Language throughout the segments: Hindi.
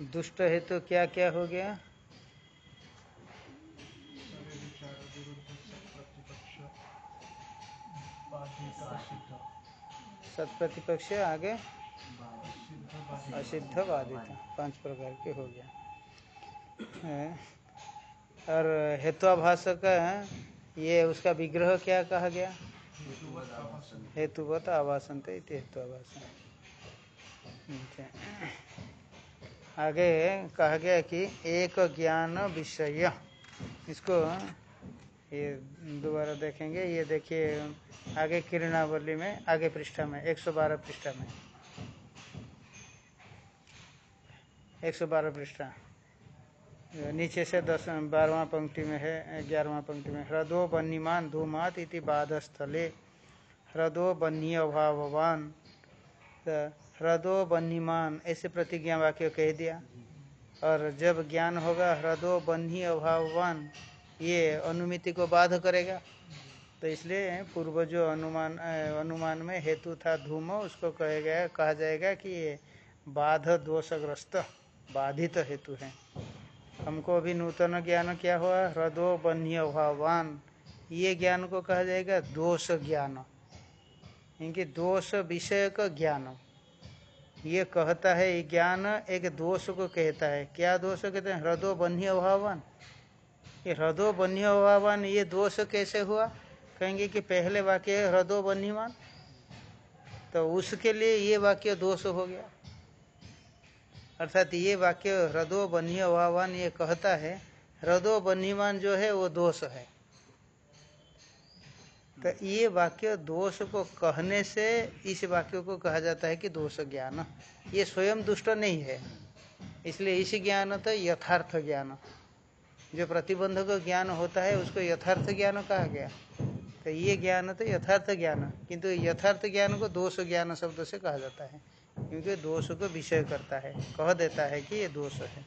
दुष्ट है तो क्या क्या हो गया? सत्प्रतिपक्ष आगे? असिद्ध बाधित, पाँच प्रकार के हो गया। और हेत्वाभाष का ये उसका विग्रह क्या कहा गया? हेतुवत आवासन हेतुआभासन आगे कहा गया कि एक ज्ञान विषय। इसको ये दोबारा देखेंगे। ये देखिए, आगे किरणावली में, आगे पृष्ठा में 112 पृष्ठा में। 112 पृष्ठा। नीचे से दस, बारहवा पंक्ति में है, ग्यारहवा पंक्ति में, ह्रदो बन्नीमान धूमात इति बाधस्थले। ह्रदो बन्नी अभाववान ह्रदो बन्हीमान ऐसे प्रतिज्ञा वाक्य कह दिया। और जब ज्ञान होगा, ह्रदो बन्ही अभाववान, ये अनुमिति को बाध करेगा। तो इसलिए पूर्व जो अनुमान अनुमान में हेतु था धूम, उसको कहे गया, कहा जाएगा कि ये बाध दोषग्रस्त, बाधित तो हेतु है। हमको अभी नूतन ज्ञान क्या हुआ? हृदो बन्ही अभावान ये ज्ञान को कहा जाएगा दोष ज्ञान। इनके दोष विषय का ज्ञान। ये कहता है ज्ञान एक दोष को कहता है। क्या दोष कहते हैं? हृदो बन्ही अभावान। ये हृदो बन्ही अभावान, ये दोष कैसे हुआ? कहेंगे कि पहले वाक्य है हृदो बन्हीमान तो उसके लिए ये वाक्य दोष हो गया। अर्थात ये वाक्य हृदो बन्ही अभावान ये कहता है, हृदो बन्हीमान जो है वो दोष है। तो ये वाक्य दोष को कहने से इस वाक्य को कहा जाता है कि दोष ज्ञान। ये स्वयं दुष्ट नहीं है। इसलिए इस ज्ञान तो यथार्थ ज्ञान। जो प्रतिबंधक ज्ञान होता है, उसको यथार्थ ज्ञान कहा गया। तो ये ज्ञान तो यथार्थ ज्ञान। किंतु यथार्थ ज्ञान को दोष ज्ञान शब्द से कहा जाता है। क्योंकि दोष को विषय करता है। कह देता है कि ये दोष है।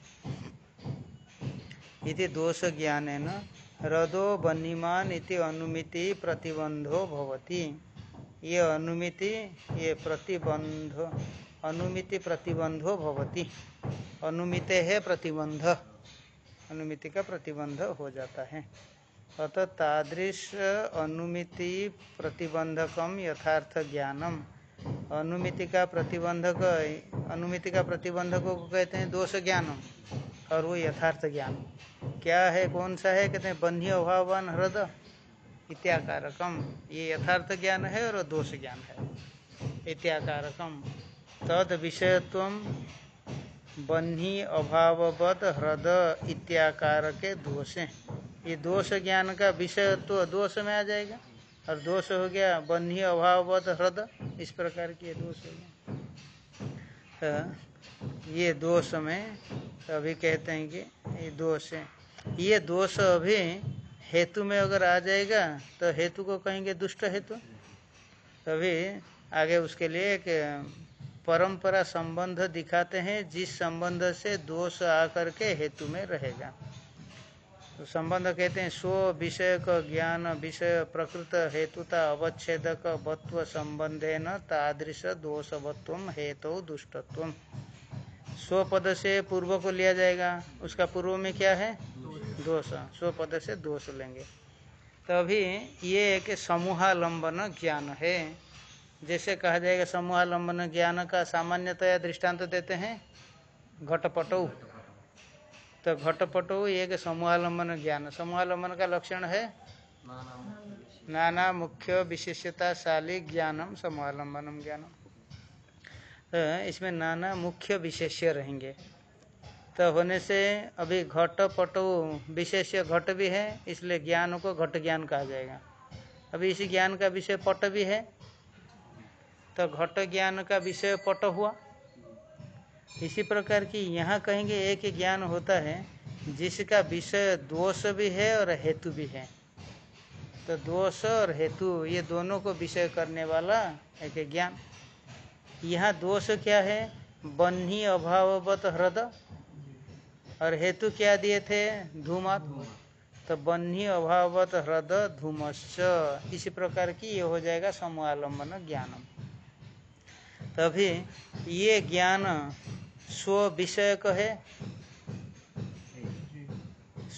यदि दोष ज्ञान है न हृदो बन्नीमान इति अनुमिति प्रतिबंधो भवती। ये अनुमिति, ये प्रतिबंध अनुमिति प्रतिबंधो भवती। अनुमिते है प्रतिबंध अनुमिति का प्रतिबंध हो जाता है। अतः तादृश अनुमिति प्रतिबंधकम यथार्थ ज्ञानम। अनुमिति का प्रतिबंधक अनुमिति का प्रतिबंधक को कहते हैं दोष ज्ञानम और वो यथार्थ ज्ञान क्या है, कौन सा है? कहते हैं बन्ही अभावान हृदय। इत्याकारकम। ये यथार्थ ज्ञान है और दोष ज्ञान है। इत्याकारकम। तद विषयत्व बन्ही अभाववत हृदय इत्याकार के दोष। ये दोष ज्ञान का विषयत्व तो दोष में आ जाएगा। और दोष हो गया, बन्ही अभाववत हृदय इस प्रकार की दोष हो गया तो ये दोष में अभी कहते हैं कि ये दोष है। ये दोष अभी हेतु में अगर आ जाएगा तो हेतु को कहेंगे दुष्ट हेतु। तभी आगे उसके लिए एक, परंपरा संबंध दिखाते हैं, जिस संबंध से दोष आकर के हेतु में रहेगा। तो संबंध कहते हैं, स्व विषय का ज्ञान, विषय प्रकृत हेतुता अवच्छेदक वत्व संबंधे न तादृश दोषवत्व हेतु दुष्टत्व। स्व पद से पूर्व को लिया जाएगा। उसका पूर्व में क्या है? दोष। स्व पद से दोष लेंगे। तभी ये एक समूहालंबन ज्ञान है। जैसे कहा जाएगा, समूहालंबन ज्ञान का सामान्यतया दृष्टांत तो देते हैं। घटपटऊ तो घटपटो एक समूहालंबन ज्ञान। समूहालंबन का लक्षण है? नाना मुख्य विशेषताशाली ज्ञानम, समूहालंबनम ज्ञानम। तो इसमें नाना मुख्य विशेष्य रहेंगे। तो होने से अभी घट पटो विशेष्य घट भी है, इसलिए ज्ञान को घट ज्ञान कहा जाएगा। अभी इसी ज्ञान का विषय पट भी है तो घट ज्ञान का विषय पट हुआ। इसी प्रकार की यहाँ कहेंगे एक ज्ञान होता है, जिसका विषय दोष भी है और हेतु भी है। तो दोष और हेतु, ये दोनों को विषय करने वाला एक ज्ञान। यहाँ दोष क्या है? बन्ही अभाववत हृदय और हेतु क्या दिए थे? धूमत। तो बन्ही अभावत हृदय धूमश्च। इसी प्रकार की ये हो जाएगा समूहालंबन ज्ञानम। तभी ये ज्ञान स्व विषय का है।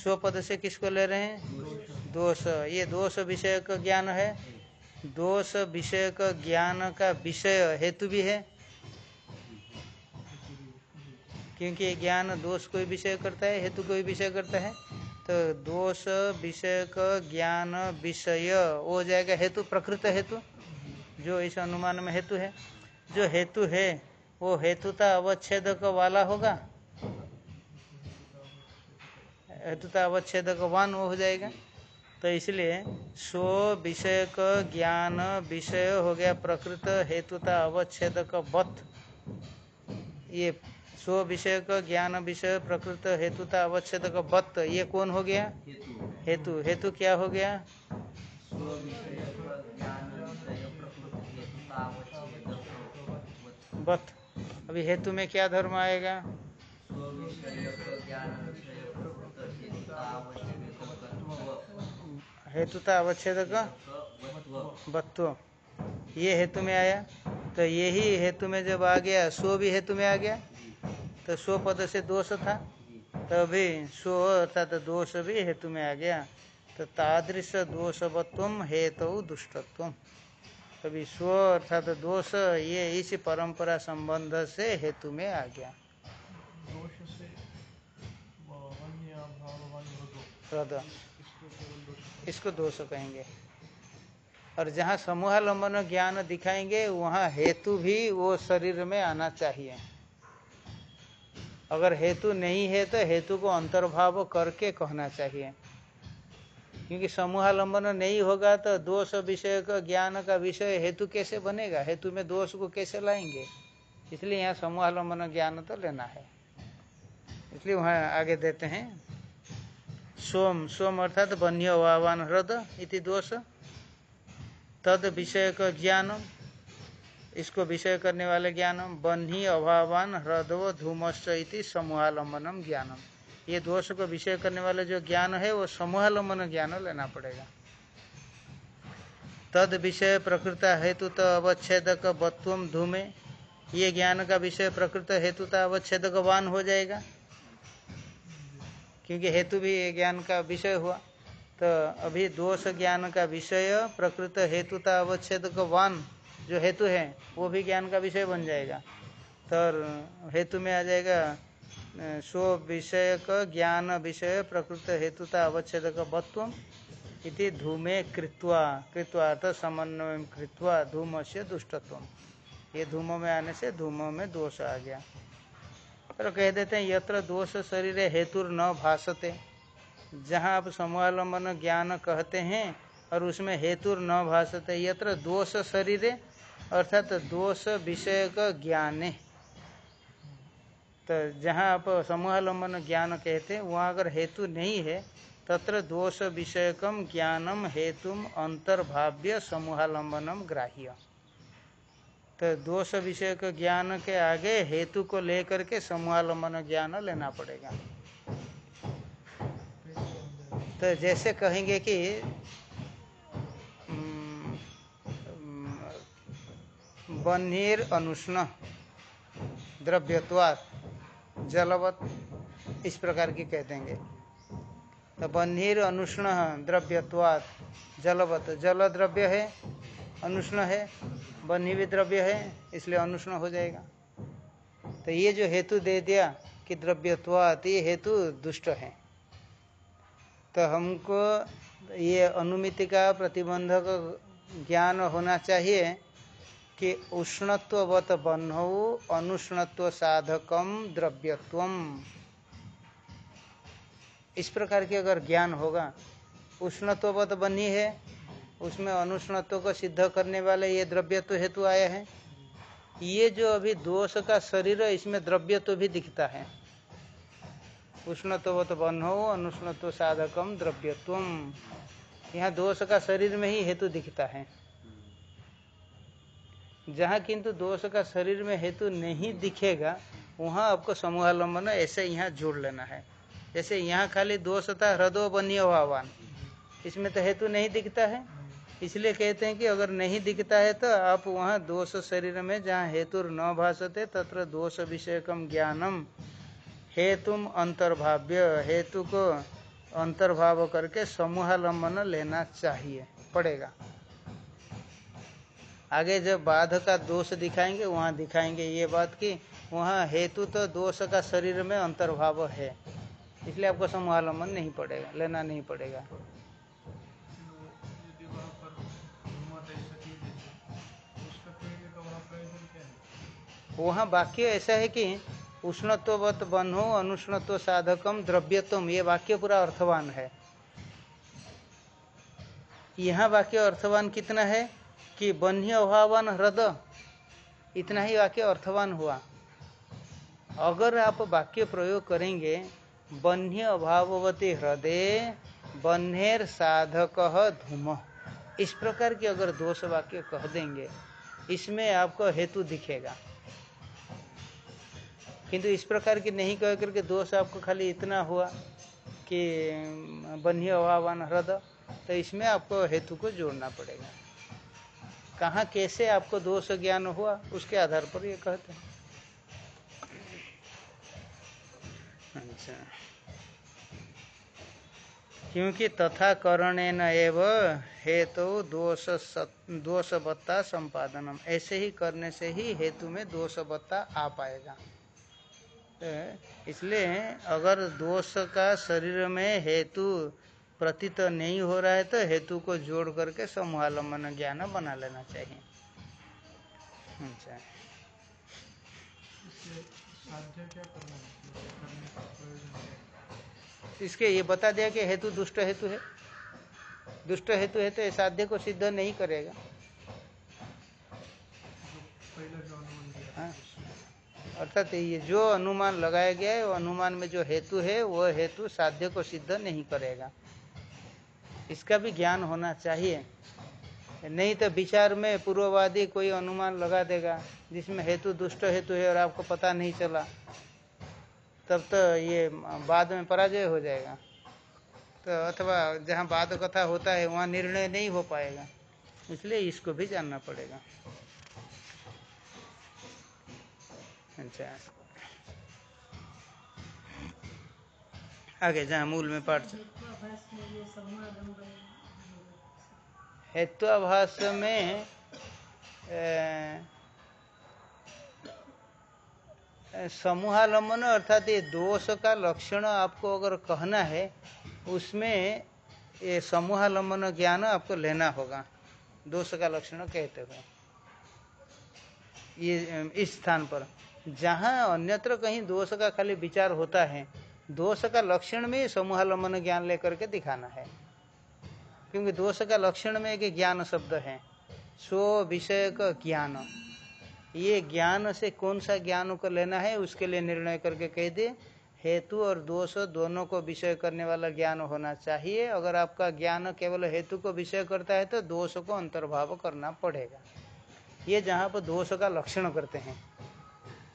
स्व पद से किसको ले रहे हैं? दोष। ये दोष विषय का ज्ञान है। दोष विषय का ज्ञान का विषय हेतु भी है। क्योंकि ज्ञान दोष कोई विषय करता है, हेतु कोई विषय करता है तो दोष विषय का ज्ञान विषय हो जाएगा हेतु, प्रकृत हेतु, जो इस अनुमान में हेतु है। जो हेतु है, वो हेतुता अवच्छेद वाला होगा। हेतुता अवच्छेद वान हो जाएगा। तो इसलिए स्व विषय का ज्ञान विषय हो गया प्रकृत हेतुता अवच्छेद वत। ये स्व विषय का ज्ञान विषय प्रकृत हेतुता अवच्छेद वत, ये कौन हो गया? हेतु। हेतु क्या हो गया? वत। अभी हेतु में क्या धर्म आएगा? हेतुता अवच्छेद का? बत्व ये हेतु में आया? तो यही हेतु में जब आ गया सो भी हेतु में आ गया? तो सो पद से दोष था? तो अभी सो अर्थात तो दोष भी हेतु में आ गया। तो तादृश दोषवत्व हेतु दुष्टत्व। अभी स्व अर्थात दोष ये इस परंपरा संबंध से हेतु में आ गया। हृदय इसको दोष कहेंगे। और जहाँ समूहालंबन ज्ञान दिखाएँगे, वहाँ हेतु भी वो शरीर में आना चाहिए। अगर हेतु नहीं है तो हेतु को अंतर्भाव करके कहना चाहिए। क्योंकि समूहालंबन नहीं होगा तो दोष विषय का ज्ञान का विषय हेतु कैसे बनेगा? हेतु में दोष को कैसे लाएँगे? इसलिए यहाँ समूहालंबन ज्ञान तो लेना है। इसलिए वहाँ आगे देते हैं। सोम सोम अर्थात बन्य वावान ह्रद इति दोष। तद विषय का ज्ञान इसको विषय करने वाले ज्ञानम, बन्ही अभावान ह्रदव धूमश्च इति समूहालंबनम ज्ञानम। ये दोष को विषय करने वाले जो ज्ञान है, वो समूहालंबन ज्ञान लेना पड़ेगा। तद विषय प्रकृत हेतु अवच्छेदक बत्व धूमे, ये ज्ञान का विषय प्रकृत हेतुता अवच्छेदक वान हो जाएगा। क्योंकि हेतु भी ज्ञान का विषय हुआ। तो अभी दोष ज्ञान का विषय, प्रकृत हेतुता अवच्छेद वान जो हेतु है, वो भी ज्ञान का विषय बन जाएगा। तो हेतु में आ जाएगा स्व विषय का ज्ञान विषय, प्रकृत हेतुता अवच्छेद वत्व इति धूमे कृत्वा। कृत्वा अर्थ समन्वय कृत्वा धूम से दुष्टत्व। ये धूम में आने से धूम में दोष आ गया। और कह देते हैं, यत्र दोष शरीर हेतुर न भाषते जहाँ आप समूहालंबन ज्ञान कहते हैं और उसमें हेतुर न भाषते यत्र दोष शरीर, अर्थात दोष विषय का ज्ञान। तो जहाँ आप समूहालंबन ज्ञान कहते हैं वहाँ अगर हेतु नहीं है, तत्र दोष विषयकम ज्ञानम हेतुम अंतर्भाव्य समूहालंबनम ग्राह्य। तो दोष विषय के ज्ञान के आगे हेतु को लेकर के समूहालंबन ज्ञान लेना पड़ेगा। तो जैसे कहेंगे कि बन्हीर अनुष्ण, द्रव्यत्वात, जलवत, इस प्रकार की कह देंगे। तो बन्हीर अनुष्ण, द्रव्यत्वात, जलवत जल द्रव्य है, अनुष्ण है बन्ही भी द्रव्य है, इसलिए अनुष्ण हो जाएगा। तो ये जो हेतु दे दिया कि द्रव्यत्वात, ये हेतु दुष्ट है। तो हमको ये अनुमिति का प्रतिबंधक ज्ञान होना चाहिए कि उष्णत्ववत बन्हौ, अनुष्णत्व साधकम द्रव्यत्वम इस प्रकार के अगर ज्ञान होगा, उष्णत्ववत बनी है उसमें अनुष्णत्व को सिद्ध करने वाले ये द्रव्यत्व हेतु आया है। ये जो अभी दोष का शरीर इसमें द्रव्यत्व भी दिखता है। उष्णत्व तो बन हो अनुष्णत्व साधकम द्रव्यत्वम यहाँ दोष का शरीर में ही हेतु दिखता है। जहाँ किंतु दोष का शरीर में हेतु नहीं दिखेगा, वहाँ आपको समूहालंबन ऐसे यहाँ जोड़ लेना है। जैसे यहाँ खाली दोष था, हृदय बनिय इसमें तो हेतु नहीं दिखता है। इसलिए कहते हैं कि अगर नहीं दिखता है तो आप वहाँ दोष शरीर में जहाँ हेतु न भाषते तत्र दोष विषयकम ज्ञानम। हेतुम अंतर्भाव्य, हेतु को अंतर्भाव करके समूहालंबन लेना चाहिए, पड़ेगा। आगे जब बाध का दोष दिखाएँगे, वहाँ दिखाएँगे ये बात कि वहाँ हेतु तो दोष का शरीर में अंतर्भाव है, इसलिए आपको समूहालंबन नहीं पड़ेगा, लेना नहीं पड़ेगा। वहाँ वाक्य ऐसा है कि उष्णत्वत बनो अनुष्णत्व साधकम द्रव्यत्म ये वाक्य पूरा अर्थवान है। यहाँ वाक्य अर्थवान कितना है कि बन्ही अभावान हृदय इतना ही वाक्य अर्थवान हुआ। अगर आप वाक्य प्रयोग करेंगे बन्ही अभाववती हृदय बन्हेर साधक धूम। इस प्रकार की अगर दोष वाक्य कह देंगे, इसमें आपको हेतु दिखेगा। किंतु इस प्रकार की नहीं कह करके दोष आपको खाली इतना हुआ कि बन्ही अभावान हृदय तो इसमें आपको हेतु को जोड़ना पड़ेगा। कहाँ कैसे आपको दोष ज्ञान हुआ, उसके आधार पर ये कहते हैं। अच्छा। क्योंकि तथा करणे न एव हेतु तो दोष दोषवत्ता संपादनम। ऐसे ही करने से ही हेतु में दोषवत्ता आ पाएगा। इसलिए अगर दोष का शरीर में हेतु प्रतीत नहीं हो रहा है तो हेतु को जोड़ करके समूहालंबन ज्ञान बना लेना चाहिए। अच्छा। इसके ये बता दिया कि हेतु दुष्ट हेतु है। दुष्ट हेतु है तो साध्य को सिद्ध नहीं करेगा हाँ। अर्थात ये जो अनुमान लगाया गया है, वो अनुमान में जो हेतु है, वो हेतु साध्य को सिद्ध नहीं करेगा। इसका भी ज्ञान होना चाहिए। नहीं तो विचार में पूर्ववादी कोई अनुमान लगा देगा, जिसमें हेतु दुष्ट हेतु है और आपको पता नहीं चला, तब तो ये बाद में पराजय हो जाएगा। तो अथवा जहाँ बाद कथा होता है, वहाँ निर्णय नहीं हो पाएगा, इसलिए इसको भी जानना पड़ेगा। अच्छा आगे जहाँ मूल में पाठ हेत्वाभाष में समूहालंबन अर्थात ये दोष का लक्षण आपको अगर कहना है, उसमें ये समूहालंबन ज्ञान आपको लेना होगा। दोष का लक्षण कहते हुए। ये, इस स्थान पर। जहाँ अन्यत्र कहीं दोष का खाली विचार होता है, दोष का लक्षण में समूहालंबन ज्ञान लेकर के दिखाना है। क्योंकि दोष का लक्षण में एक ज्ञान शब्द है, स्व विषय का ज्ञान। ये ज्ञान से कौन सा ज्ञान को लेना है, उसके लिए निर्णय करके कह दे, हेतु और दोष दोनों को विषय करने वाला ज्ञान होना चाहिए। अगर आपका ज्ञान केवल हेतु को विषय करता है तो दोष को अंतर्भाव करना पड़ेगा। ये जहाँ पर दोष का लक्षण करते हैं।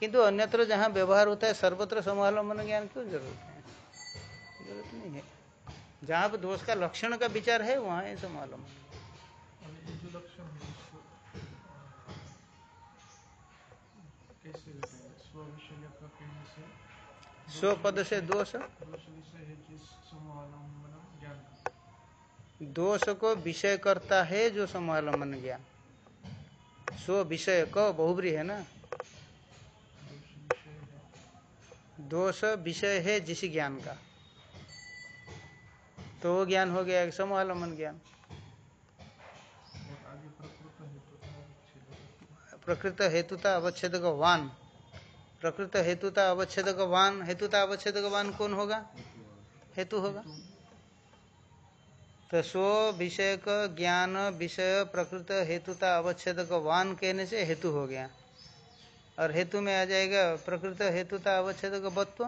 किंतु अन्यत्र जहाँ व्यवहार होता है, सर्वत्र समालंबन ज्ञान क्यों ज़रूरत है। ज़रूरत नहीं है। जहाँ पर दोष का लक्षण का विचार है, वहाँ है समालंबन स्व पद से दोष। दोष को विषय करता है जो समालंबन ज्ञान। स्व विषय को बहुबरी है ना? दोष विषय है जिस ज्ञान का। तो वो ज्ञान हो गया समालंबन ज्ञान। प्रकृत हेतुता अवच्छेद वान। प्रकृत हेतुता अवच्छेद वान। हेतुता अवच्छेद वान कौन होगा? हेतु होगा। तो स्व विषय का ज्ञान विषय प्रकृत हेतुता अवच्छेद वान कहने से हेतु हो गया। और हेतु में आ जाएगा, प्रकृत हेतु हेतुता अवच्छेद वत्व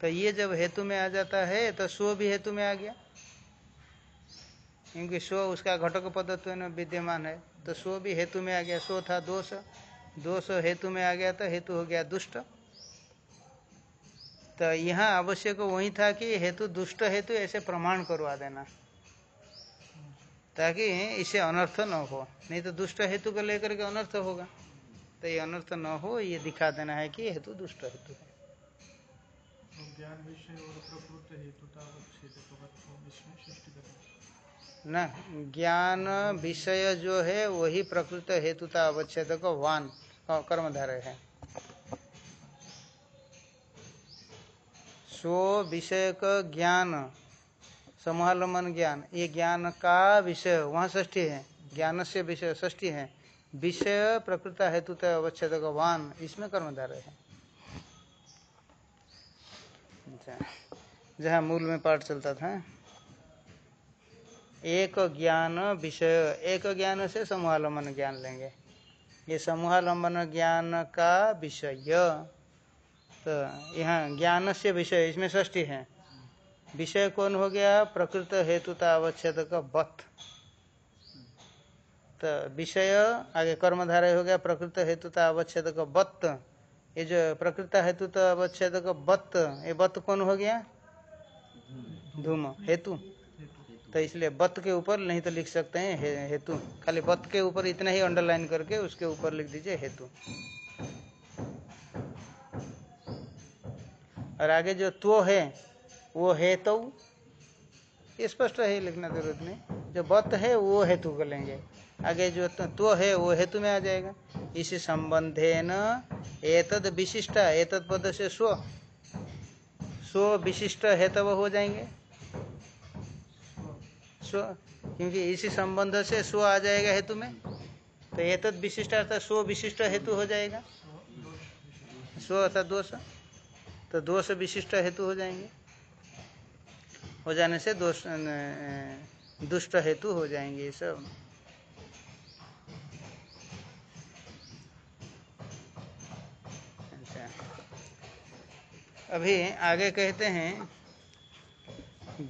तो ये जब हेतु में आ जाता है तो स्व भी हेतु में आ गया। क्योंकि स्व उसका घटक पदत्व विद्यमान है तो स्व भी हेतु में आ गया। स्व था दोष दोष हेतु में आ गया तो हेतु हो गया दुष्ट। तो यहाँ आवश्यक वही था कि हेतु दुष्ट हेतु ऐसे प्रमाण करवा देना, ताकि इसे अनर्थ न हो, नहीं तो दुष्ट हेतु को लेकर के अनर्थ होगा। तो ये अनर्थ न हो ये दिखा देना है कि हेतु दुष्ट हेतु है। इसमें सृष्टि करना न ज्ञान विषय जो है वही प्रकृत हेतुता अवच्छेद को वान कर्मधारय है। स्व विषय का ज्ञान समालंबन ज्ञान ये ज्ञान का विषय वहाँ ष्ठी है। ज्ञान से विषय ष्ठी है। विषय प्रकृत हेतुत अवच्छेद वान इसमें कर्मधारय है। जहाँ मूल में पाठ चलता था। एक ज्ञान विषय, एक ज्ञान से समूहालंबन ज्ञान लेंगे। ये समूहालंबन ज्ञान का विषय। तो यहाँ ज्ञान से विषय, इसमें ष्ठी है। विषय कौन हो गया? प्रकृत हेतुता अवच्छेद का बत तो विषय आगे कर्मधारय हो गया प्रकृत हेतुता अवच्छेद बत्त। ये जो प्रकृत हेतुता अवच्छेद बत्त ये बत्त कौन हो गया? धूम हेतु। तो इसलिए बत के ऊपर नहीं तो लिख सकते हैं हे, हेतु। खाली बत के ऊपर इतना ही अंडरलाइन करके उसके ऊपर लिख दीजिए हेतु। और आगे जो तो है वो हेतु। तो स्पष्ट है लिखना ज़रूरत नहीं। जो बत है वो हेतु को लेंगे। आगे जो तो है, वो हेतु में आ जाएगा। इसी संबंधे न एतद विशिष्ट, एतद पद से स्व। स्व विशिष्ट हेतव हो जाएँगे। स्व, क्योंकि इसी संबंध से स्व आ जाएगा हेतु में। तो तो विशिष्ट अर्थात स्व विशिष्ट हेतु हो जाएगा। स्व अर्थात दोष। तो दोष विशिष्ट हेतु हो जाएँगे। हो जाने से दोष दुष्ट हेतु हो जाएँगे सब। अभी आगे कहते हैं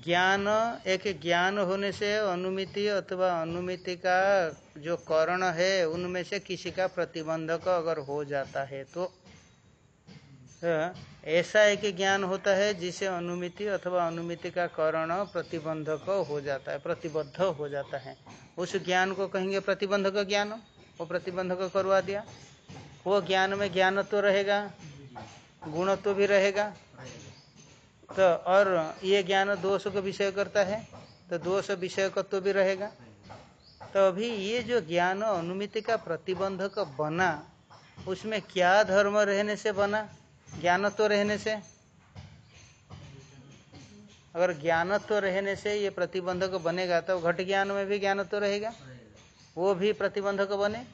ज्ञान एक ज्ञान होने से अनुमिति अथवा अनुमिति का जो करण है उनमें से किसी का प्रतिबंधक अगर हो जाता है तो, ऐसा एक ज्ञान होता है जिसे अनुमिति अथवा अनुमिति का करण प्रतिबंधक हो जाता है प्रतिबद्ध हो जाता है। उस ज्ञान को कहेंगे प्रतिबंधक ज्ञान वो प्रतिबंधक करवा दिया। वो ज्ञान में ज्ञान तो रहेगा। गुणत्व तो भी रहेगा। तो और ये ज्ञान दोष को विषय करता है तो दोष विषय तो भी रहेगा। तो अभी ये जो ज्ञान अनुमिति का प्रतिबंधक बना, उसमें क्या धर्म रहने से बना? ज्ञान तो रहने से? अगर ज्ञान तो रहने से ये प्रतिबंधक बनेगा तो घट ज्ञान में भी ज्ञान तो रहेगा? वो भी प्रतिबंधक बने?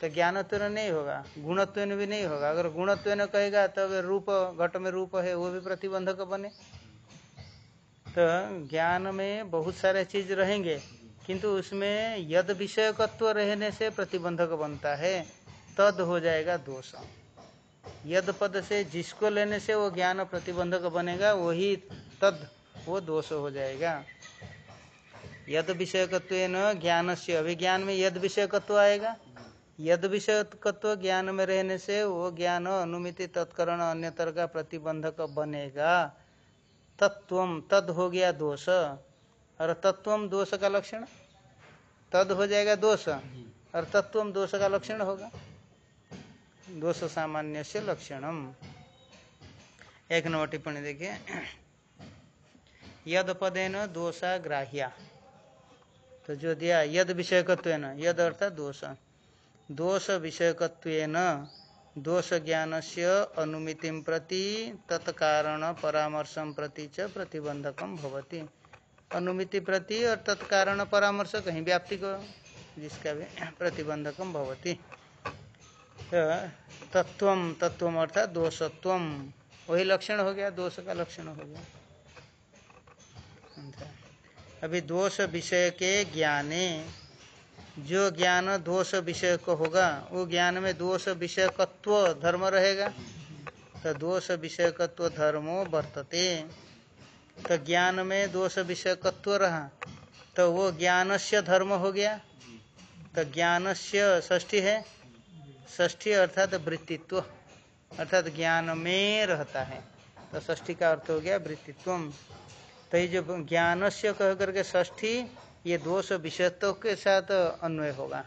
तो ज्ञानत्व नहीं होगा, गुणत्व भी नहीं होगा। अगर गुणत्व कहेगा तो अगर रूप, घट में रूप है, वो भी प्रतिबंधक बने। तो ज्ञान में बहुत सारे चीज़ रहेंगे, किंतु उसमें यद विषयकत्व रहने से प्रतिबंधक बनता है, तद हो जाएगा दोष। यद पद से जिसको लेने से वो ज्ञान प्रतिबंधक बनेगा, वही तद, वो दोष हो जाएगा। यद विषयकत्व ज्ञान से अभिज्ञान में यद विषयकत्व आएगा। यद विषयत्व ज्ञान में रहने से वो ज्ञान अनुमिति तत्करण अन्यतर का प्रतिबंधक बनेगा। तत्व तद हो गया दोष। और तत्व दोष का लक्षण? तद हो जाएगा दोष। और तत्व दोष का लक्षण होगा? दोष सामान्य से लक्षणम एक नंबर टिप्पणी देखिए। यद पदेन दोषा ग्राह्या तो जो दिया यद विषय विषयकत्व यद अर्थात दोष। दोष विषयकत्व दोष ज्ञान से अनुमिति प्रति तत्कारण परामर्शम प्रति च प्रतिबंधक भवती। अनुमिति प्रति और तत्कारण परामर्श कहीं व्याप्ति को, जिसका भी प्रतिबंधक भवती। तत्व तत्व अर्थात दोषत्व। वही लक्षण हो गया, दोष का लक्षण हो गया। अभी दोष विषय के ज्ञाने जो ज्ञान दोष विषय को होगा, वो ज्ञान में दोष विषयकत्व धर्म रहेगा। तो दोष विषयकत्व धर्मो वर्तते। तो ज्ञान में दोष विषयकत्व रहा तो वो ज्ञान से धर्म हो गया। तो ज्ञान से ष्ठी है। ष्ठी अर्थात वृत्तित्व, अर्थात ज्ञान में रहता है। तो ष्ठी का अर्थ हो गया वृत्तित्व। तो ये जो ज्ञान से कह करके ष्ठी ये दोष विषयत्व के साथ अन्वय होगा।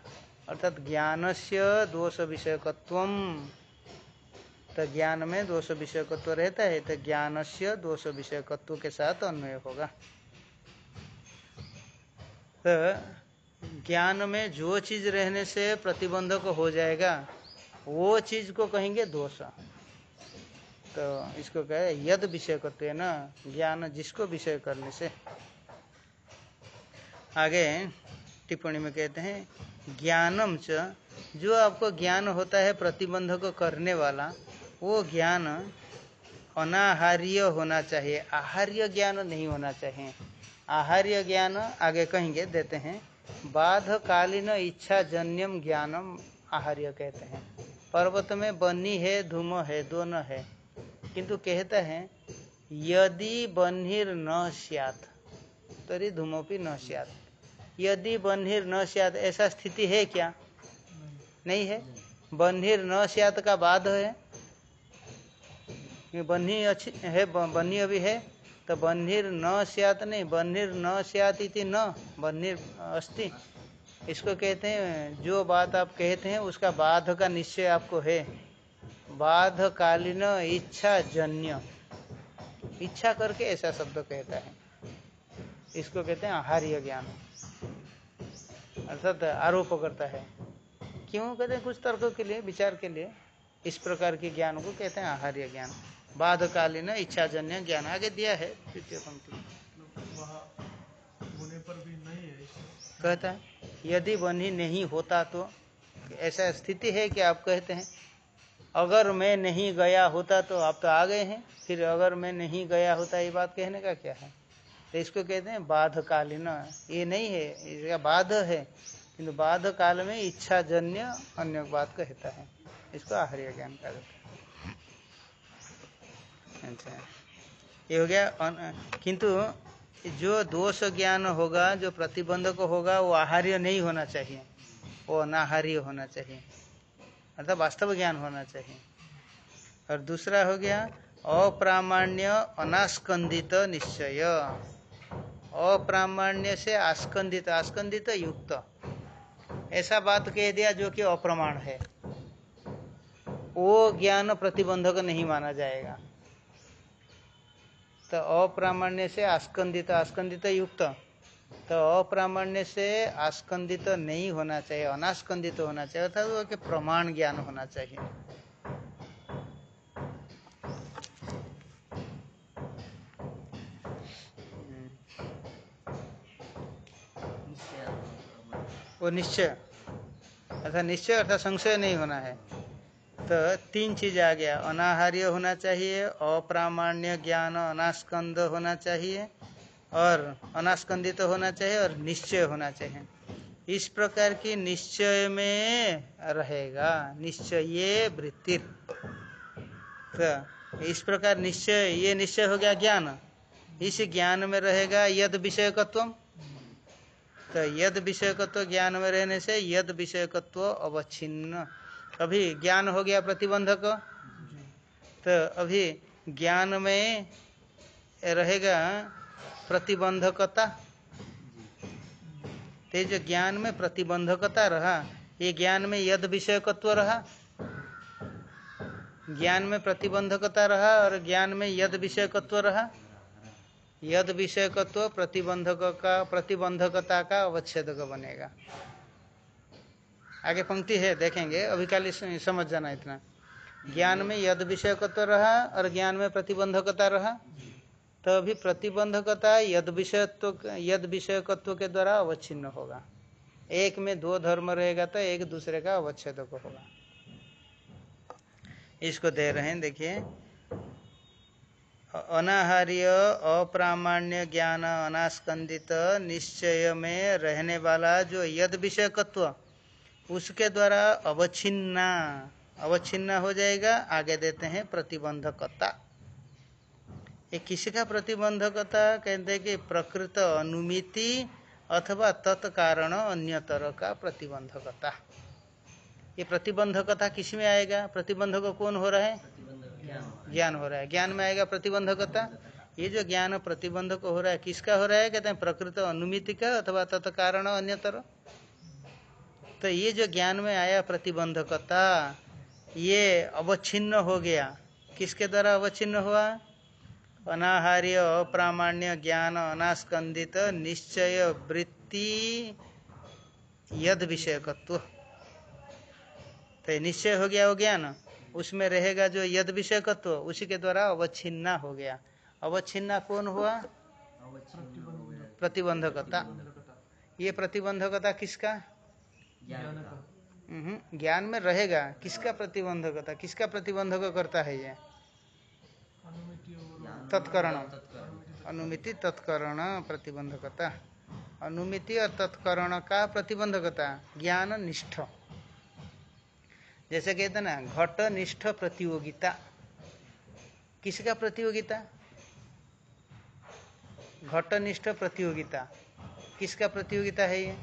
अर्थात ज्ञान से दोष विषयकत्व तो ज्ञान में दोष विषयकत्व रहता है तो ज्ञान से दोष विषयकत्व के साथ अन्वय होगा। तो ज्ञान में जो चीज़ रहने से प्रतिबंधक हो जाएगा, वो चीज़ को कहेंगे दोष। तो इसको कहे यद विषय करते हैं ना, ज्ञान जिसको विषय करने से। आगे टिप्पणी में कहते हैं, ज्ञानम च, जो आपको ज्ञान होता है प्रतिबंध को करने वाला, वो ज्ञान अनाहार्य होना चाहिए। आहार्य ज्ञान नहीं होना चाहिए। आहार्य ज्ञान आगे कहेंगे, देते हैं, बाधकालीन इच्छा जन्यम ज्ञानम आहार्य कहते हैं। पर्वत में बन्नी है, धूम है, दोनों है। किंतु कहता है, यदि बन्हीर न सियात, तरी धूमोपी न सियात। यदि बन्हीर न सियात, ऐसा स्थिति है क्या? नहीं है। बन्हीर न सियात का बाद है। बन्ही अच्छी है बन्ही अभी है तो बन्हीर न सियात नहीं बन्हीर न सियात इति न बन्हीर अस्ति। इसको कहते हैं, जो बात आप कहते हैं, उसका बाध का निश्चय आपको है। बाध कालीन इच्छा जन्य। इच्छा करके ऐसा शब्द कहता है। इसको कहते हैं आहार्य ज्ञान। अर्थात आरोप करता है। क्यों? कहते हैं, कुछ तर्कों के लिए, विचार के लिए। इस प्रकार के ज्ञान को कहते हैं आहार्य ज्ञान। बाधकालीन इच्छाजन्य ज्ञान आगे दिया है तृतीय पंक्ति। कहता है, यदि बनी नहीं होता तो ऐसा स्थिति है कि आप कहते हैं, अगर मैं नहीं गया होता तो आप तो आ गए हैं, फिर अगर मैं नहीं गया होता ये बात कहने का क्या है? तो इसको कहते हैं बाधकालीन। ये नहीं है, इसका बाध है। किंतु बाध काल में इच्छा जन्य अन्य बात कहता है। इसको आहार्य ज्ञान का अच्छा। ये हो गया किंतु जो दोष ज्ञान होगा, जो प्रतिबंधक होगा, वो आहार्य नहीं होना चाहिए। वो अनाहार्य होना चाहिए। अर्थात वास्तव ज्ञान होना चाहिए। और दूसरा हो गया अप्रामाण्य अनास्कंदित निश्चय। अप्रामाण्य से आस्कंदित आस्कंदित युक्त। ऐसा बात कह दिया जो कि अप्रमाण है। वो ज्ञान प्रतिबंधक नहीं माना जाएगा। तो अप्रामाण्य से आस्कंदित आस्कंदित युक्त। तो अप्रामाण्य से आस्कंदित नहीं होना चाहिए, अनास्कंदित होना चाहिए, अर्थात वो प्रमाण ज्ञान होना चाहिए। वो निश्चय। अर्थात निश्चय, अर्थात संशय नहीं होना है। तो तीन चीज़ आ गया। अनाहार्य होना चाहिए, अप्रामाण्य ज्ञान, अनास्कंद होना चाहिए, और अनास्कंदित तो होना चाहिए और निश्चय होना चाहिए। इस प्रकार की निश्चय में रहेगा। निश्चय ये वृत्ति तो इस प्रकार निश्चय, ये निश्चय हो गया ज्ञान। इस ज्ञान में रहेगा यद विषयकत्व तो यद विषयकत्व ज्ञान में रहने से यद विषयकत्व अवच्छिन्न। अभी ज्ञान हो गया प्रतिबंधक? तो अभी ज्ञान में रहेगा प्रतिबंधकता। तो जो ज्ञान में प्रतिबंधकता रहा, ये ज्ञान में यद विषयकत्व रहा? ज्ञान में प्रतिबंधकता रहा और ज्ञान में यद विषयकत्व रहा? यद विषयकत्व प्रतिबंधक का प्रतिबंधकता का अवच्छेदक बनेगा। आगे पंक्ति है, देखेंगे। अभी काली समझ जाना इतना। ज्ञान में यद विषयकत्व रहा और ज्ञान में प्रतिबंधकता रहा। तो अभी प्रतिबंधकता यद विषयत्व यद विषयकत्व के द्वारा अवच्छिन्न होगा। एक में दो धर्म रहेगा तो एक दूसरे का अवच्छेदक होगा। इसको दे रहे हैं, देखिए। अनाहार्य, अप्रामाण्य ज्ञान अनास्कंदित निश्चय में रहने वाला जो यद विषयकत्व, उसके द्वारा अवच्छिन्ना अवच्छिन्ना हो जाएगा, आगे देते हैं प्रतिबंधकता। ये किसी का प्रतिबंधकता, कहते हैं कि प्रकृत अनुमिति अथवा तत्कारण अन्यतर का प्रतिबंधकता। ये प्रतिबंधकता किसमें आएगा? प्रतिबंधक कौन हो रहा है? ज्ञान हो रहा है। ज्ञान में आएगा प्रतिबंधकता। ये जो ज्ञान प्रतिबंधक हो रहा है, किसका हो रहा है? कहते हैं प्रकृत अनुमिति का अथवा तत्कारण अन्यतर। तो ये जो ज्ञान में आया प्रतिबंधकता, ये अवच्छिन्न हो गया। किसके द्वारा अवच्छिन्न हुआ? अनाहार्य, अप्रामाण्य ज्ञान अनास्कंदित निश्चय, वृत्ति, यद विषयकत्व। तो निश्चय हो गया वो ज्ञान। उसमें रहेगा जो यद विषय विषयकत्व उसी के द्वारा अवच्छिन्ना हो गया। अवच्छिन्ना कौन हुआ? प्रतिबंधकता। ये प्रतिबंधकता किसका? ज्ञान हम्म, ज्ञान में रहेगा। किसका प्रतिबंधकता? किसका प्रतिबंधक करता है ये? अनुमिति तत्करण। अनुमिति तत्करण प्रतिबंधकता। अनुमिति और तत्करण का प्रतिबंधकता। ज्ञान निष्ठ जैसे कहते हैं ना घट निष्ठ प्रतियोगिता। किसका प्रतियोगिता? घट निष्ठ प्रतियोगिता। किसका प्रतियोगिता है ये।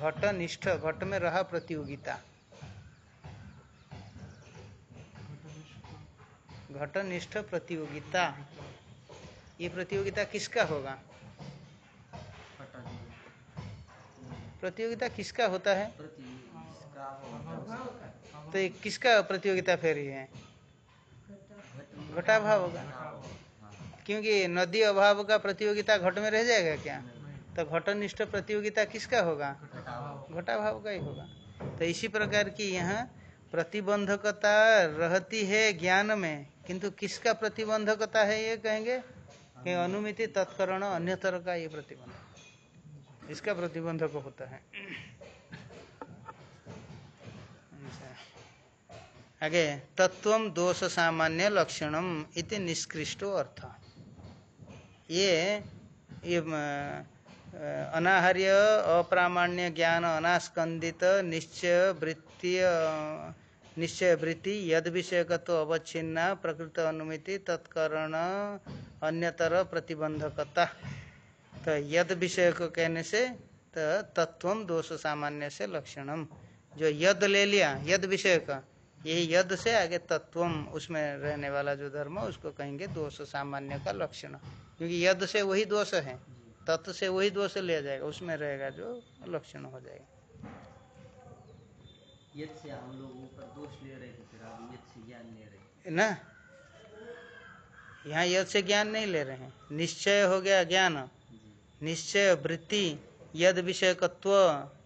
घट निष्ठ घट में रहा प्रतियोगिता। घटनिष्ठ प्रतियोगिता। ये प्रतियोगिता किसका होगा? प्रतियोगिता किसका होता है? तो ये किसका प्रतियोगिता फिर ये है? घटाभाव होगा। क्योंकि नदी अभाव का प्रतियोगिता घट में रह जाएगा क्या? तो घटनिष्ठ प्रतियोगिता किसका होगा? घटाभाव। का ही होगा। तो इसी प्रकार की यहाँ प्रतिबंधकता रहती है ज्ञान में किंतु किसका प्रतिबंधकता है ये कहेंगे? कि अनुमिति तत्करण अन्यतर का ये प्रतिबंध। इसका प्रतिबंधक होता है। अच्छा। आगे, तत्व दोष सामान्य लक्षणम इति निष्कृष्टो अर्थ। ये ये अनाहार्य, अप्रामाण्य ज्ञान अनास्कंदित निश्चय वृत्तीय, निश्चय वृत्ति यद विषयकत्व अवच्छिन्ना, प्रकृत अनुमिति, तत्करण, अन्यतर प्रतिबंधकता। तो यद विषय को कहने से तो तत्व दोष सामान्य से लक्षणम। जो यद ले लिया यद विषय का यही यद से आगे तत्वम उसमें रहने वाला जो धर्म उसको कहेंगे दोष सामान्य का लक्षण। क्योंकि यद से वही दोष है तत्व से वही दोष लिया जाएगा उसमें रहेगा जो लक्षण हो जाएगा। यद से हम लोग ऊपर दोष ले रहे थे फिर अब यद से ज्ञान ले रहे ना? यहाँ यद से ज्ञान नहीं ले रहे हैं। निश्चय हो गया ज्ञान। निश्चय वृत्ति, यद विषयकत्व,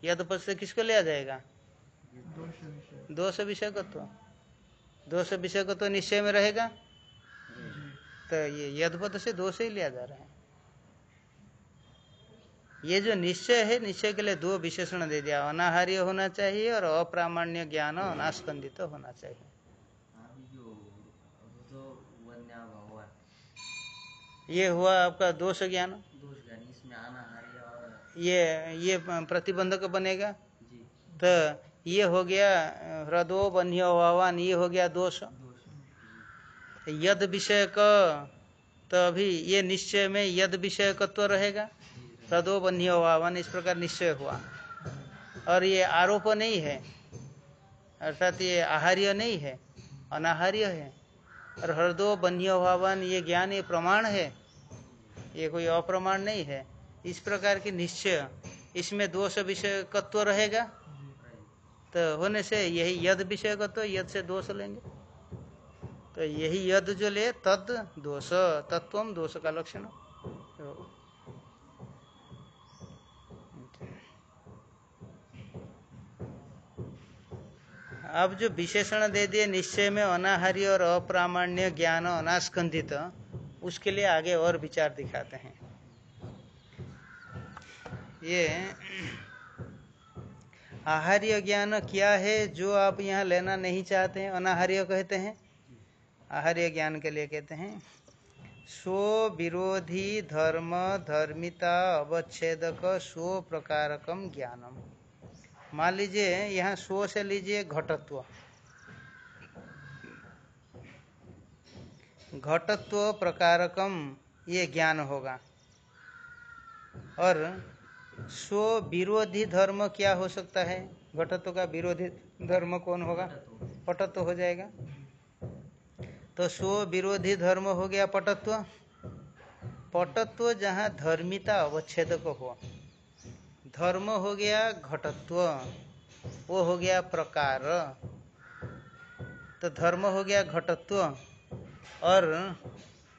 यद पद से किसको लिया जाएगा? दोष विषय दोष विषयकत्व। दोष विषयकत्व निश्चय में रहेगा? तो ये यद पद से दोष ही लिया जा रहा है। ये जो निश्चय है, निश्चय के लिए दो विशेषण दे दिया। अनाहार्य होना चाहिए और अप्रामाण्य ज्ञान अनास्कंदित होना चाहिए। ये हुआ आपका दोष ज्ञान। ये ये प्रतिबंधक बनेगा? जी। तो ये हो गया हृदो बन्य वावान ये हो गया दोष। यद विषय का तो अभी ये निश्चय में यद विषय तत्व रहेगा? हृदो बन्य वावान इस प्रकार निश्चय हुआ। और ये आरोप नहीं है। अर्थात ये आहार्य नहीं है अनाहार्य है। और हृदो बन्य भावन ये ज्ञान ये प्रमाण है। ये कोई अप्रमाण नहीं है। इस प्रकार की निश्चय। इसमें दोष विषयकत्व रहेगा। तो होने से यही यद विषय विषयकत्व, यद से दोष लेंगे। तो यही यद जो ले, तद दोष तत्व दोष का लक्षण। अब जो विशेषण दे दिए निश्चय में अनाहार्य और अप्रामाण्य ज्ञान अनास्कंदित, उसके लिए आगे और विचार दिखाते हैं। ये आहार्य ज्ञान क्या है जो आप यहाँ लेना नहीं चाहते हैं? अनाहार्य कहते हैं। आहार्य ज्ञान के लिए कहते हैं। स्व विरोधी धर्म धर्मिता अवच्छेदक स्व प्रकारकम ज्ञानम। मान लीजिए, यहाँ स्व से लीजिए घटत्व। घटत्व प्रकारकम, ये ज्ञान होगा। और स्व विरोधी धर्म क्या हो सकता है? घटत्व का विरोधी धर्म कौन होगा? पटत्व हो जाएगा। तो स्व विरोधी धर्म हो गया पटत्व। पटत्व जहाँ धर्मिता अवच्छेद को हो। धर्म हो गया घटत्व। वो हो गया प्रकार। तो धर्म हो गया घटत्व। और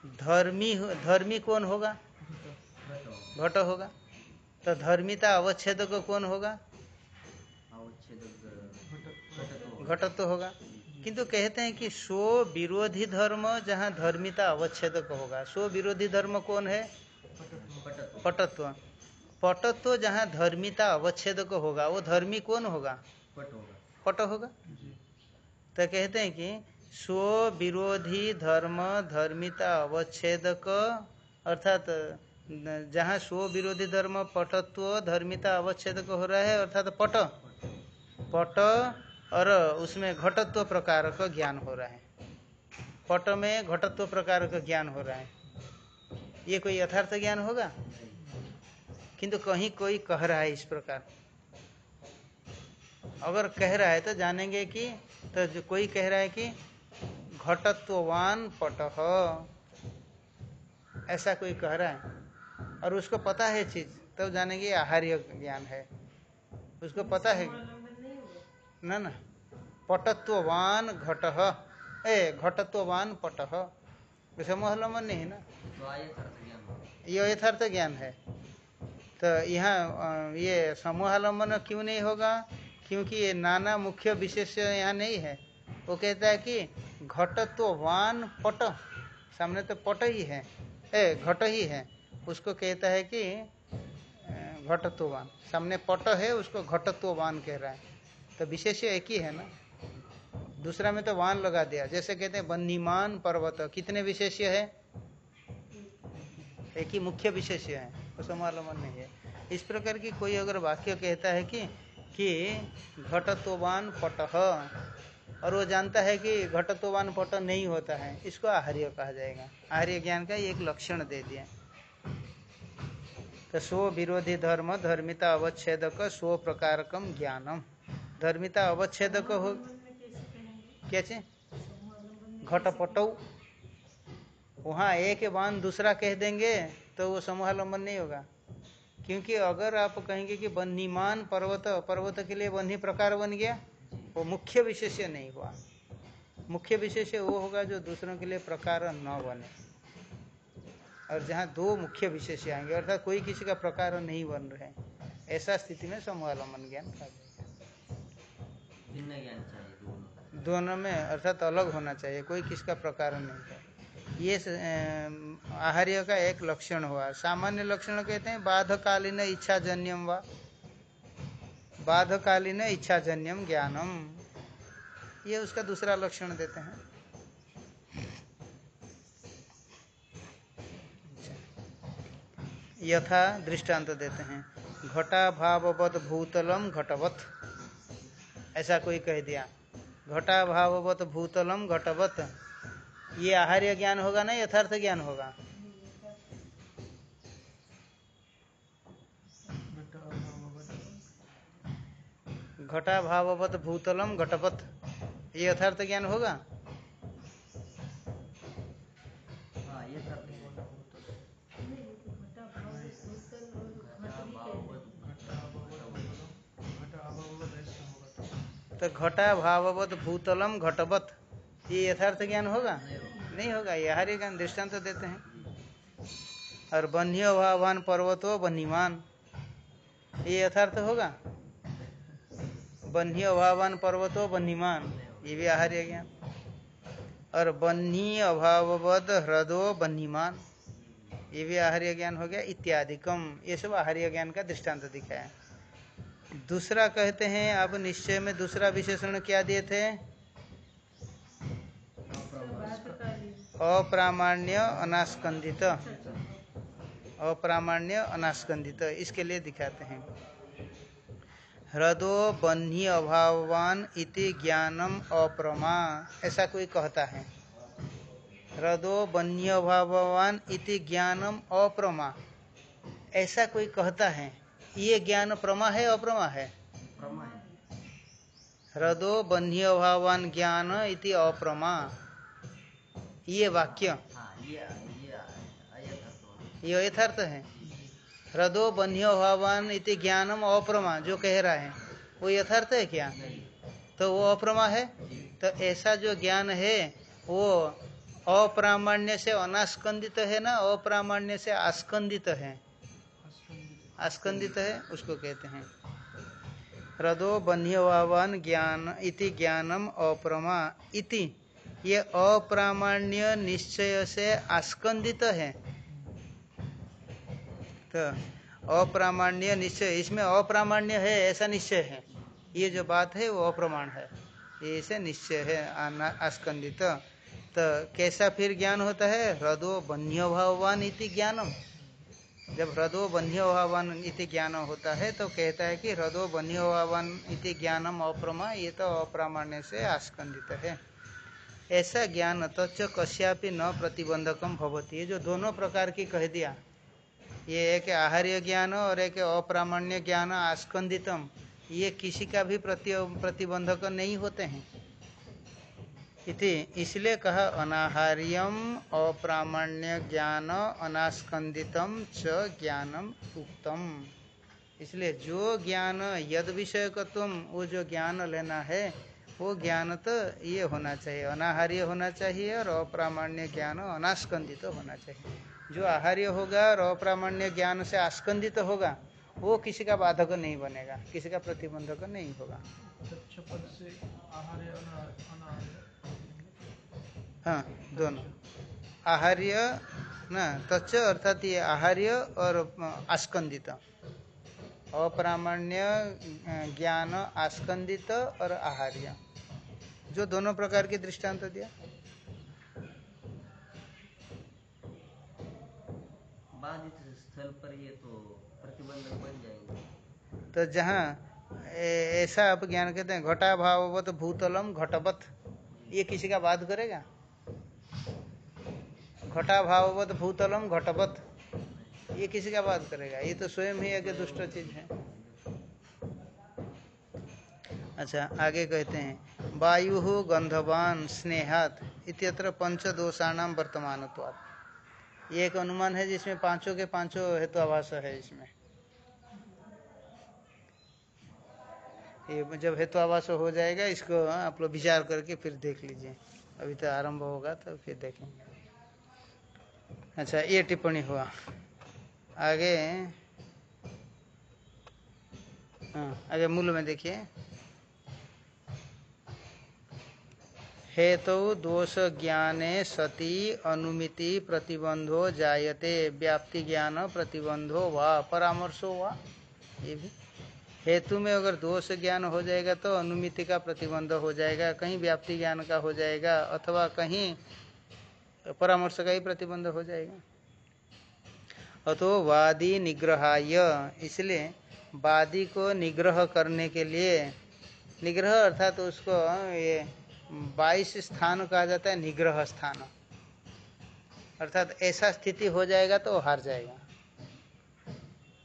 धर्मी धर्मी कौन होगा? घट होगा। तो धर्मिता अवच्छेद को कौन होगा? घटत्व होगा। किंतु कहते हैं कि स्व विरोधी धर्म जहाँ धर्मिता अवच्छेद को होगा। स्व विरोधी धर्म कौन है? पटत्व। पटत्व जहाँ धर्मिता अवच्छेद को होगा, वो धर्मी कौन होगा? पट होगा। तो कहते हैं कि स्व विरोधी धर्म धर्मिता अवच्छेद अर्थात जहाँ स्व विरोधी धर्म, पटत्व, धर्मिता अवच्छेदक हो रहा है, अर्थात पट। पट और उसमें घटत्व प्रकार का ज्ञान हो रहा है। पट में घटत्व प्रकार का ज्ञान हो रहा है। ये कोई यथार्थ ज्ञान होगा? किंतु कहीं कोई कह रहा है इस प्रकार। अगर कह रहा है तो जानेंगे कि तो जो कोई कह रहा है कि, घटत्ववान पट। ऐसा कोई कह रहा है? और उसको पता है चीज़ तब तो जानेंगे आहार्य ज्ञान है। उसको पता है। ना ना। पटत्ववान घटह ए, घटत्ववान पटह वैसे मोहलमन नहीं ना? ये यथार्थ ज्ञान है। तो यहाँ ये समूहालंबन क्यों नहीं होगा? क्योंकि ये नाना मुख्य विशेष यहाँ नहीं है। वो कहता है कि घटत्ववान पट। सामने तो पट ही है। ए, घट ही है। उसको कहता है कि घटत्ववान। सामने पट है, उसको घटत्ववान कह रहा है। तो विशेष एक ही है ना? दूसरा में तो वान लगा दिया। जैसे कहते हैं, बन्नीमान पर्वत। कितने विशेष्य है? एक ही मुख्य विशेष्य है। उसको मालूम नहीं है। इस प्रकार की कोई अगर वाक्य कहता है कि कि घटत्ववान पटह और वो जानता है कि घटत्ववान पट नहीं होता है, इसको आहार्य कहा जाएगा। आहार्य ज्ञान का एक लक्षण दे दिया। तो स्व विरोधी धर्म धर्मिता अवच्छेदक स्व प्रकारकम ज्ञानम। धर्मिता अवच्छेदक हो क्या चीज़? घटपटौ। वहाँ एक बान दूसरा कह देंगे तो वो समूहालंबन नहीं होगा। क्योंकि अगर आप कहेंगे कि बन्नीमान पर्वत पर्वत के लिए बन्ही प्रकार बन गया, वो मुख्य विशेष्य नहीं हुआ। मुख्य विशेष्य वो होगा जो दूसरों के लिए प्रकार न बने। और जहाँ दो मुख्य विशेष आएँगे अर्थात कोई किसी का प्रकार नहीं बन रहे ऐसा स्थिति में समूहालंबन ज्ञान कहा जाएगा भिन्न चाहिए दोनों दोनों में अर्थात अलग होना चाहिए कोई किसका प्रकार नहीं है। ये आहार्य का एक लक्षण हुआ। सामान्य लक्षण कहते हैं बाधकालीन इच्छाजन्यम व। बाधकालीन इच्छाजन्यम ज्ञानम। ये उसका दूसरा लक्षण देते हैं। यथा दृष्टांत देते हैं। घटा भाववत भूतलम घटवत। ऐसा कोई कह दिया। घटा भाववत भूतलम घटवत। ये आहार्य ज्ञान होगा ना, यथार्थ ज्ञान होगा? घटा भाववत भूतलम घटवत। ये यथार्थ ज्ञान होगा? तो घटा भाववत भूतलम घटवत। ये यथार्थ ज्ञान होगा? नहीं होगा। ये आहार्य ज्ञान दृष्टांत तो देते हैं। और बन्ही भावान पर्वतो बन्हीमान। ये यथार्थ होगा? बन्ही अभावान पर्वतो बन्हीमान। ये भी आहार्य ज्ञान। और बन्ही अभाववद ह्रदो बन्हीमान। ये भी आहार्य ज्ञान हो गया। इत्यादिकम। ये सब आहार्य ज्ञान का दृष्टांत दिखाया दूसरा कहते हैं, आप निश्चय में दूसरा विशेषण क्या दिए थे? अप्रामाण्य अनास्कंदित। अप्रामाण्य अनास्कंदित, इसके लिए दिखाते हैं। ह्रदो बन्ही अभावान इति ज्ञानम अप्रमा, ऐसा कोई कहता है। ह्रदो बन्ही अभावान इति ज्ञानम अप्रमा, ऐसा कोई कहता है। ये ज्ञान प्रमा है अप्रमा है? प्रमा है। ह्रदो बन्ही अभावान ज्ञान इति अप्रमा। ये वाक्य। हाँ ये यथार्थ है। हृदो बन्यो भावान इति ज्ञानम अप्रमा जो कह रहा है वो यथार्थ है क्या? तो वो अप्रमा है? तो ऐसा जो ज्ञान है वो अप्रामाण्य से अनास्कंदित है ना? अप्रामाण्य से आस्कंदित है। आस्कंदित है, उसको कहते हैं। हृदो बन्यवान ज्ञान, इति ज्ञानम अप्रमा, इति। ये अप्रामाण्य निश्चय से आस्कंदित है। तो अप्रामाण्य निश्चय, इसमें अप्रामाण्य है, ऐसा निश्चय है। ये जो बात है, वो अप्रमाण है। ये ऐसे निश्चय है आस्कंदित। तो कैसा फिर ज्ञान होता है? हृदो बन्य इति ज्ञानम। जब हृदो बन्य भावान इति ज्ञान होता है तो कहता है कि हृदो बन्य भावान इति ज्ञानम अप्रमा, ये तो अप्रामाण्य से आस्कंदित है। ऐसा ज्ञान तच्च कश्यापि न प्रतिबंधकम भवती। ये जो दोनों प्रकार की कह दिया, ये एक आहार्य ज्ञान और एक अप्रामाण्य ज्ञान आस्कंदितम, ये किसी का भी प्रति प्रतिबंधक नहीं होते हैं। इति। इसलिए कहा अनाहार्यम अप्रामाण्य ज्ञान अनास्कंदितम च ज्ञानम उक्तम। इसलिए जो ज्ञान यद विषय तुम वो जो ज्ञान लेना है, वो ज्ञान तो ये होना चाहिए। अनाहार्य होना चाहिए और अप्रामाण्य ज्ञान अनास्कंदित होना चाहिए। जो आहार्य होगा और अप्रामाण्य ज्ञान से आस्कंदित होगा, वो किसी का बाधक नहीं बनेगा, किसी का प्रतिबंधक नहीं होगा। हाँ दोनों। आहार्य ना तच्च अर्थात ये आहार्य और आस्कंदित। अप्रामाण्य ज्ञान आस्कंदित और आहार्य। जो दोनों प्रकार के दृष्टांत दिया। बाधित स्थल पर ये तो प्रतिबंधक बन जाएँगे। तो जहाँ ऐसा आप ज्ञान कहते हैं घटा भाववत भूतलम घटवत। ये किसी का बात करेगा? घटा भाववत भूतलम घटवत। ये किसी का बात करेगा? ये तो स्वयं ही एक दुष्ट चीज़ है। अच्छा आगे कहते हैं, वायु गंधवान स्नेहात इत्यत्र पंच दोषाणाम वर्तमान ये एक अनुमान है जिसमें पाँचों के पाँचों हेतु आभास है इसमें। ये जब हेतु आवास हो जाएगा, इसको आप लोग विचार करके फिर देख लीजिए। अभी तो आरंभ होगा तो फिर देखेंगे। अच्छा ये टिप्पणी हुआ। आगे हाँ आगे मूल में देखिए। हेतु तो दोष ज्ञाने सति अनुमिति प्रतिबंधो जायते, व्याप्ति ज्ञान प्रतिबंधो वा परामर्शो वा। ये भी। हेतु में अगर दोष ज्ञान हो जाएगा तो अनुमिति का प्रतिबंध हो जाएगा, कहीं व्याप्ति ज्ञान का हो जाएगा, अथवा कहीं परामर्श का ही प्रतिबंध हो जाएगा। अतो वादी निग्रहाय, इसलिए वादी को निग्रह करने के लिए, निग्रह अर्थात तो उसको ये बाईस स्थान कहा जाता है, निग्रह स्थान। अर्थात ऐसा स्थिति हो जाएगा तो हार जाएगा।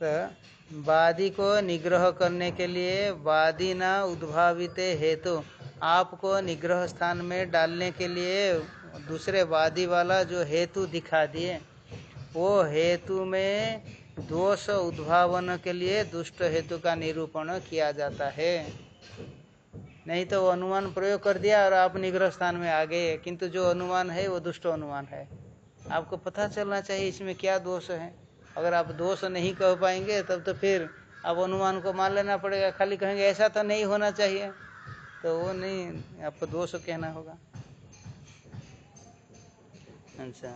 तो वादी को निग्रह करने के लिए वादी ना उद्भावित हेतु तो आपको निग्रह स्थान में डालने के लिए दूसरे वादी वाला जो हेतु दिखा दिए, वो हेतु में दोष उद्भावन के लिए दुष्ट हेतु का निरूपण किया जाता है। नहीं तो अनुमान प्रयोग कर दिया और आप निग्रह स्थान में आ गए, किंतु जो अनुमान है वो दुष्ट अनुमान है। आपको पता चलना चाहिए इसमें क्या दोष है। अगर आप दोष नहीं कह पाएँगे, तब तो फिर आप अनुमान को मान लेना पड़ेगा। खाली कहेंगे, ऐसा तो नहीं होना चाहिए। तो वो नहीं, आपको दोष कहना होगा। अच्छा।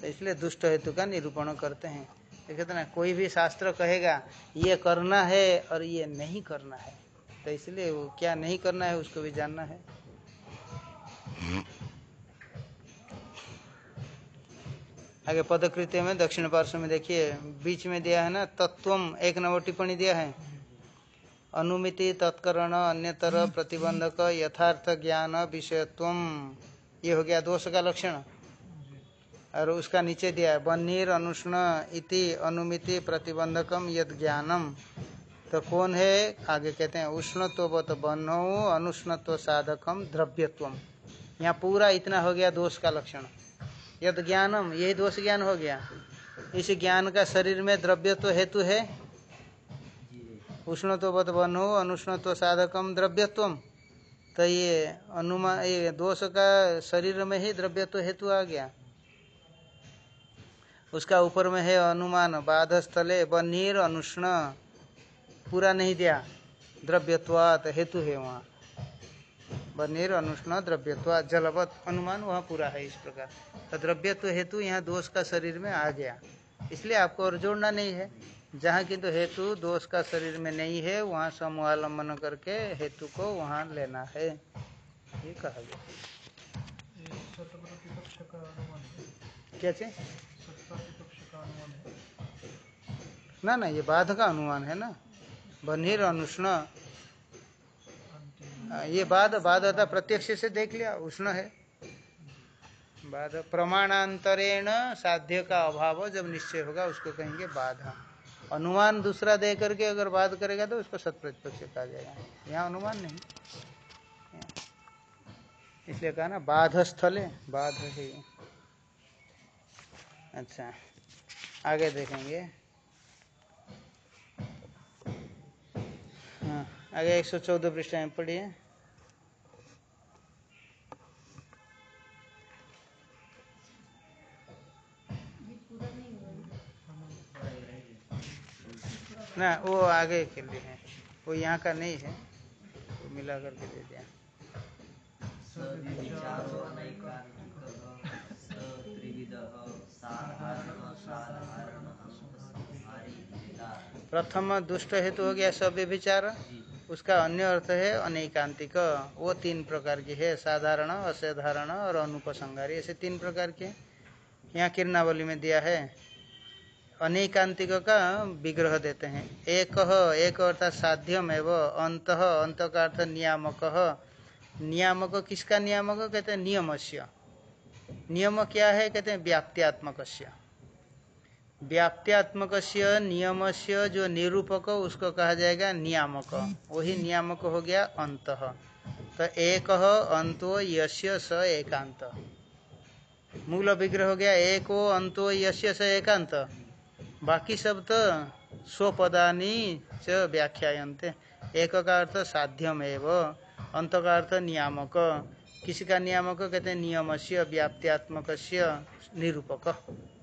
तो इसलिए दुष्ट हेतु का निरूपण करते हैं। कहते ना, कोई भी शास्त्र कहेगा, ये करना है और ये नहीं करना है। तो इसलिए वो क्या नहीं करना है, उसको भी जानना है। आगे पदकृत्य में, दक्षिण पार्श्व में देखिए, बीच में दिया है ना, तत्वम, एक नंबर टिप्पणी दिया है। अनुमिति, तत्करण, अन्यतर, प्रतिबंधक, यथार्थ ज्ञान विषयत्व ये हो गया दोष का लक्षण। और उसका नीचे दिया है बन्हीर अनुष्ण इति अनुमिति प्रतिबंधकम यद ज्ञानम। तो कौन है? आगे कहते हैं उष्णत्वत बनो अनुष्णत्व साधकम द्रव्यत्वम। यहाँ पूरा इतना हो गया दोष का लक्षण। यद ज्ञानम, यही दोष ज्ञान हो गया। इस ज्ञान का शरीर में द्रव्य तो हेतु है? जी उष्ण तो बनो अनुष्ण तो साधकम द्रव्यत्वम। तो ये अनुमान ये दोष का शरीर में ही द्रव्य तो हेतु आ गया। उसका ऊपर में है अनुमान बाध स्थले बनीर अनुष्ण। पूरा नहीं दिया। द्रव्यत्वात हेतु है वहाँ। बनीर अनुष्ण द्रव्यत्वात जलवत अनुमान वहाँ पूरा है इस प्रकार। तो द्रव्यत्व हेतु यहाँ दोष का शरीर में आ गया। इसलिए आपको और जोड़ना नहीं है। जहाँ किंतु तो हेतु दोष का शरीर में नहीं है वहाँ समूहालंबन करके हेतु को वहाँ लेना है। ये कहा गया। क्या चीज़? ना ना ये बाध का अनुमान है ना। बनीर अनुष्ण। हाँ, ये बाद बाद होता प्रत्यक्ष से देख लिया उष्ण है। बाद प्रमाणांतरेण साध्य का अभाव जब निश्चय होगा उसको कहेंगे बाधा। अनुमान दूसरा दे करके अगर बाध करेगा तो उसको सत प्रतिपक्ष कहा जाएगा। यहाँ अनुमान नहीं। इसलिए कहा ना बाध स्थल है बाध है अच्छा आगे देखेंगे हाँ आगे एक सौ चौदह पृष्ठ में पढ़िए। ना, वो आगे के लिए है। वो यहाँ का नहीं है। वो मिला करके दे दिया। प्रथम दुष्ट हेतु हो गया जी उसका अन्य अर्थ है अनेकांतिक। वो तीन प्रकार की है, साधारण, असाधारण और अनुपसंगारी ऐसे तीन प्रकार के। यहाँ किरणावली में दिया है। अनेकांतिक का विग्रह देते हैं। एक एक अर्थात साध्यम एवं अंत अंत का अर्थ नियामक नियामक किसका नियामक? कहते हैं नियमस्य। नियम क्या है? कहते हैं व्याप्त्यात्मक व्याप्त्यात्मक नियम से जो निरूपक, उसको कहा जाएगा नियामक। वही नियामक हो गया अंत। तो एक अंतो यस्य स एकांत मूल विग्रह हो गया एको अंतो यस्य स एकांत बाकी सब तो स्वपदानी च व्याख्यायन्ते। एक का अर्थ साध्यम एव अंत का अर्थ नियामक। किसी का नियामक कहते हैं नियम से व्याप्त्यात्मक निरूपक।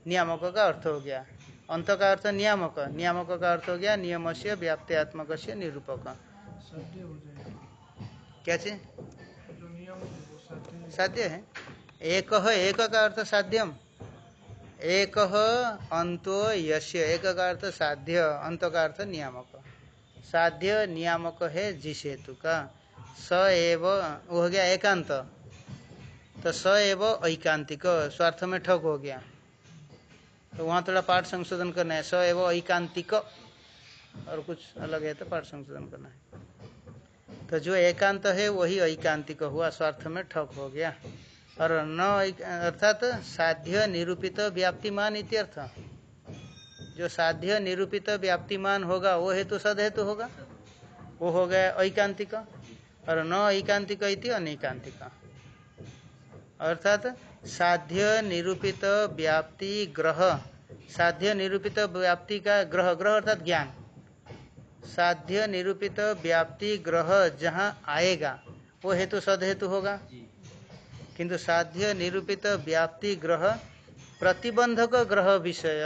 नियामक का अर्थ हो गया। अंत का अर्थ नियामक। नियामक का अर्थ हो गया नियम से व्याप्त्यात्मक निरूपक। साध्य हो जाएगा क्या चीज़? साध्य है। एक एक का अर्थ साध्यम। एक अंतो यश्य एक का अर्थ साध्य अंत का अर्थ नियामक। साध्य, नियामक है जिस हेतु का स एव, हो गया एकांत तो स एव ऐकांतिक स्वार्थ में ठग हो गया। तो वहाँ थोड़ा पाठ संशोधन करना है। स एव ऐकांतिक और कुछ अलग है तो पाठ संशोधन करना है। तो जो एकांत है, वही ऐकांतिक हुआ, स्वार्थ में ठग हो गया। और न अर्थात साध्य निरूपित व्याप्तिमान इत्यर्थ जो साध्य निरूपित व्याप्तिमान होगा, वो हेतु सद हेतु होगा। वो हो गया ऐकांतिक। और न ऐकांतिक इति अनैकांतिक। अर्थात साध्य निरूपित व्याप्ति ग्रह। साध्य निरूपित व्याप्ति का ग्रह। ग्रह अर्थात ज्ञान। साध्य निरूपित व्याप्ति ग्रह जहाँ आएगा वो हेतु सद हेतु होगा किंतु साध्य निरूपित व्याप्ति ग्रह प्रतिबंधक ग्रह विषय।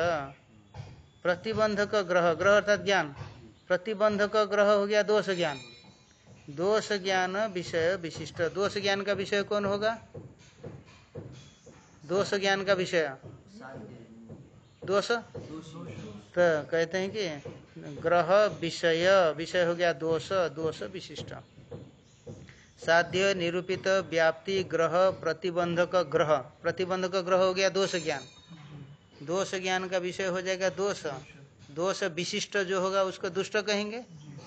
प्रतिबंधक ग्रह। ग्रह अर्थात ज्ञान। प्रतिबंधक ग्रह हो गया दोष ज्ञान। दोष ज्ञान विषय विशिष्ट। दोष ज्ञान का विषय कौन होगा? दोष ज्ञान का विषय। दोष? तो कहते हैं कि ग्रह विषय विषय हो गया दोष दोष विशिष्ट। साध्य, निरूपित, व्याप्ति, ग्रह, प्रतिबंधक ग्रह। प्रतिबंधक ग्रह हो गया दोष ज्ञान। दोष ज्ञान का विषय हो जाएगा दोष। दोष विशिष्ट जो होगा उसको दुष्ट कहेंगे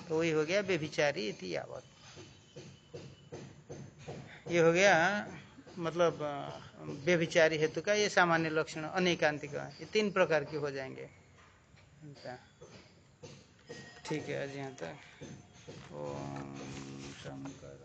तो वही हो गया व्यभिचारी इति यावत। ये हो गया मतलब व्यभिचारी हेतु का ये सामान्य लक्षण अनेकांतिक ये तीन प्रकार के हो जाएँगे। ठीक है। आज यहाँ तक। ओम शंकर।